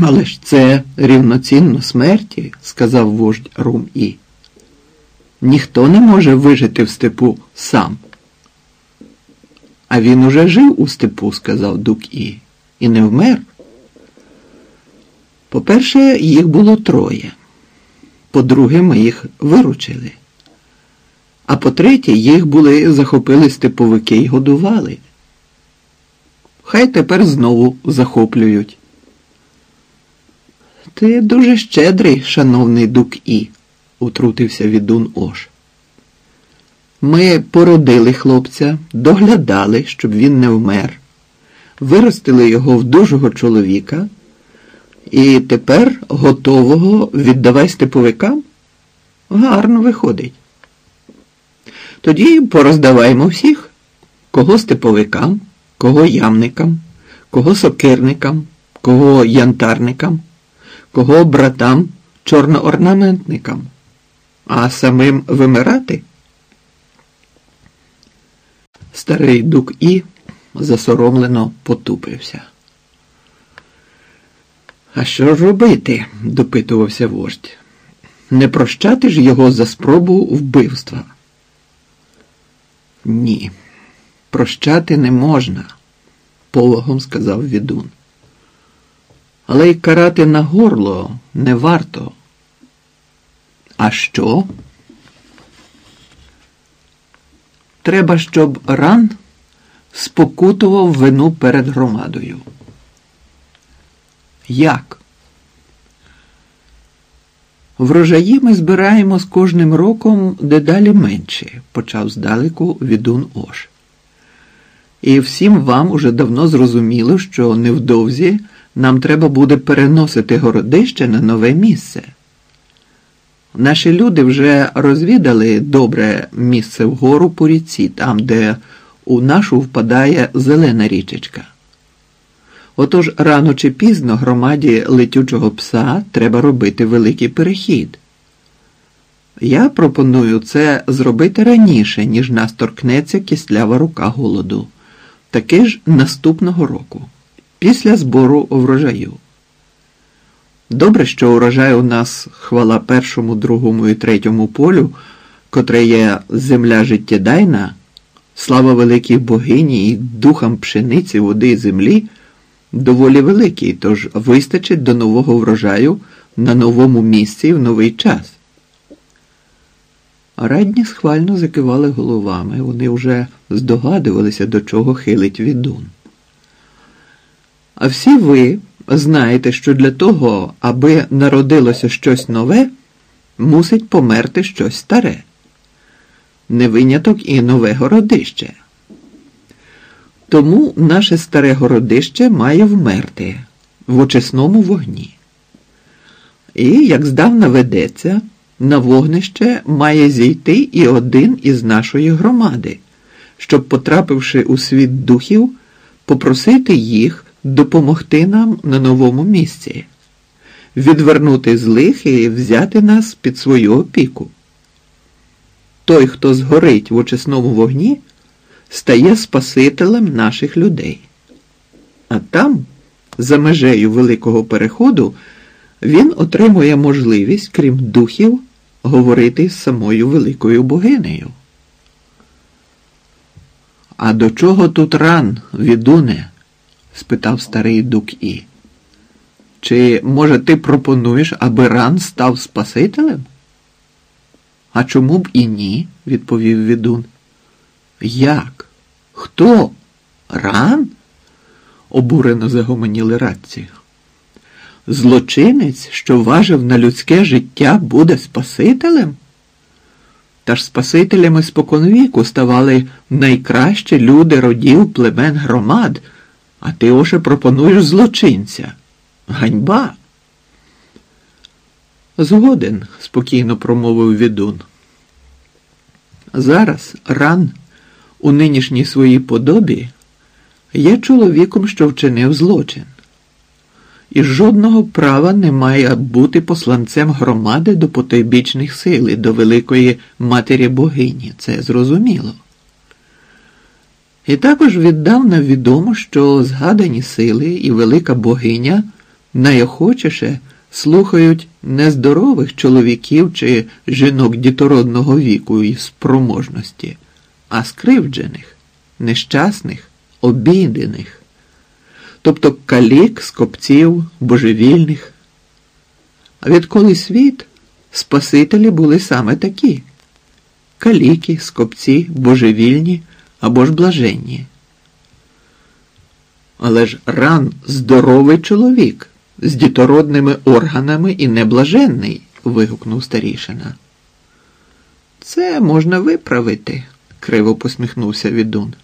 Але ж це рівноцінно смерті, сказав вождь Рум І. Ніхто не може вижити в степу сам. А він уже жив у степу, сказав Дук І, і не вмер. По-перше, їх було троє. По-друге, ми їх виручили. А по-третє, їх були захопили степовики і годували. Хай тепер знову захоплюють. Ти дуже щедрий, шановний Дук І, утрутився відун Ош. Ми породили хлопця, доглядали, щоб він не вмер, виростили його в дужого чоловіка, і тепер готового віддавай степовикам? Гарно виходить. Тоді пороздаваймо всіх, кого степовикам, кого ямникам, кого сокирникам, кого янтарникам, кого братам чорноорнаментникам, а самим вимирати. Старий дук І засоромлено потупився. А що ж робити? допитувався вождь. Не прощати ж його за спробу вбивства. Ні, прощати не можна, пологом сказав відун. Але й карати на горло не варто. А що? Треба, щоб ран спокутував вину перед громадою. Як? Врожаї ми збираємо з кожним роком дедалі менше, почав здалеку відун Ош. І всім вам уже давно зрозуміло, що невдовзі нам треба буде переносити городище на нове місце. Наші люди вже розвідали добре місце вгору по ріці, там, де у нашу впадає зелена річечка. Отож рано чи пізно громаді летючого пса треба робити великий перехід. Я пропоную це зробити раніше, ніж нас торкнеться кислява рука голоду, таки ж наступного року, після збору врожаю. Добре, що урожай у нас хвала першому, другому і третьому полю, котре є земля життєдайна, слава великій богині і духам пшениці, води і землі доволі великий, тож вистачить до нового врожаю на новому місці і в новий час. Радні схвально закивали головами, вони вже здогадувалися, до чого хилить відун. А всі ви знаєте, що для того, аби народилося щось нове, мусить померти щось старе. Не виняток і нове городище. Тому наше старе городище має вмерти в очисному вогні. І, як здавна ведеться, на вогнище має зійти і один із нашої громади, щоб, потрапивши у світ духів, попросити їх допомогти нам на новому місці, відвернути злих і взяти нас під свою опіку. Той, хто згорить в очисному вогні, стає Спасителем наших людей. А там, за межею великого переходу, він отримує можливість, крім духів, говорити з самою великою богинею. А до чого тут ран, відуне? Спитав старий дук І. Чи, може, ти пропонуєш, аби ран став Спасителем? А чому б і ні? відповів відун. Як? Хто? Ран? обурено загомоніли радці. Злочинець, що важив на людське життя, буде Спасителем? Та ж Спасителями споконвіку ставали найкращі люди родів племен громад, а ти оше пропонуєш злочинця. Ганьба. Згоден, спокійно промовив відун. Зараз ран у нинішній своїй подобі є чоловіком, що вчинив злочин, і жодного права не має бути посланцем громади до потойбічних сил і до великої матері богині. Це зрозуміло. І також віддавна відомо, що згадані сили і велика богиня найохочіше слухають нездорових чоловіків чи жінок дітородного віку і спроможності, а скривджених, нещасних, обідених, тобто калік, скопців, божевільних. А відколи світ, Спасителі були саме такі каліки, скопці, божевільні або ж блаженні. Але ж ран здоровий чоловік з дітородними органами і неблаженний, вигукнув старішина. Це можна виправити, криво посміхнувся відун.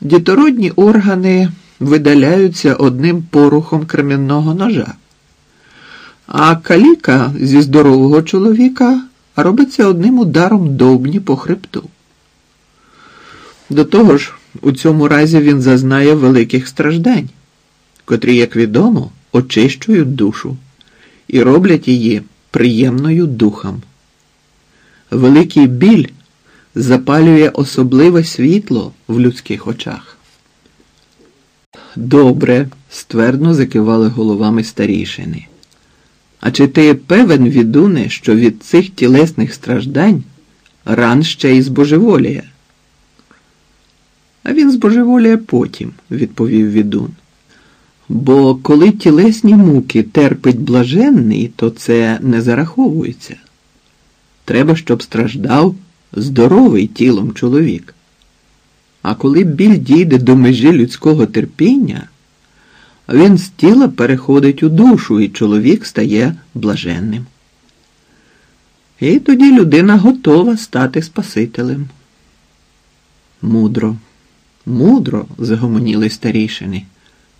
Дітородні органи видаляються одним порухом кремінного ножа, а каліка зі здорового чоловіка робиться одним ударом довбні по хребту. До того ж, у цьому разі він зазнає великих страждань, котрі, як відомо, очищують душу і роблять її приємною духом. Великий біль запалює особливе світло в людських очах. Добре, ствердно закивали головами старішини. А чи ти певен, відуне, що від цих тілесних страждань ран ще й збожеволіє? А він збожеволіє потім, відповів відун. Бо коли тілесні муки терпить блаженний, то це не зараховується. Треба, щоб страждав здоровий тілом чоловік. А коли біль дійде до межі людського терпіння, він з тіла переходить у душу, і чоловік стає блаженним. І тоді людина готова стати Спасителем. Мудро, мудро, загомоніли старішини.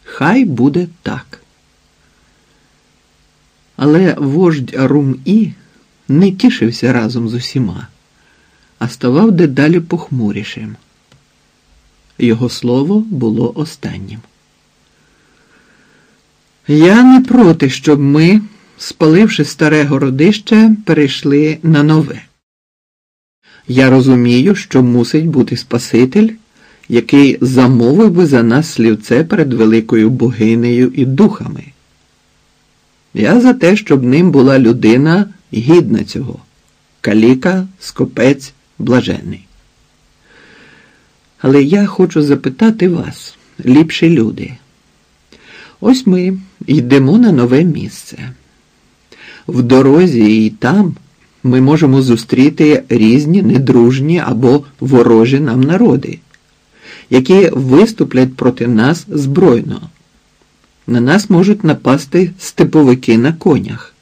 Хай буде так. Але вождь Рум-І не тішився разом з усіма, а ставав дедалі похмурішим. Його слово було останнім. Я не проти, щоб ми, спаливши старе городище, перейшли на нове. Я розумію, що мусить бути Спаситель, який замовив би за нас слівце перед великою богинею і духами. Я за те, щоб ним була людина гідна цього каліка, скопець, блаженний. Але я хочу запитати вас, ліпші люди. Ось ми йдемо на нове місце. В дорозі і там ми можемо зустріти різні недружні або ворожі нам народи, які виступлять проти нас збройно. На нас можуть напасти степовики на конях.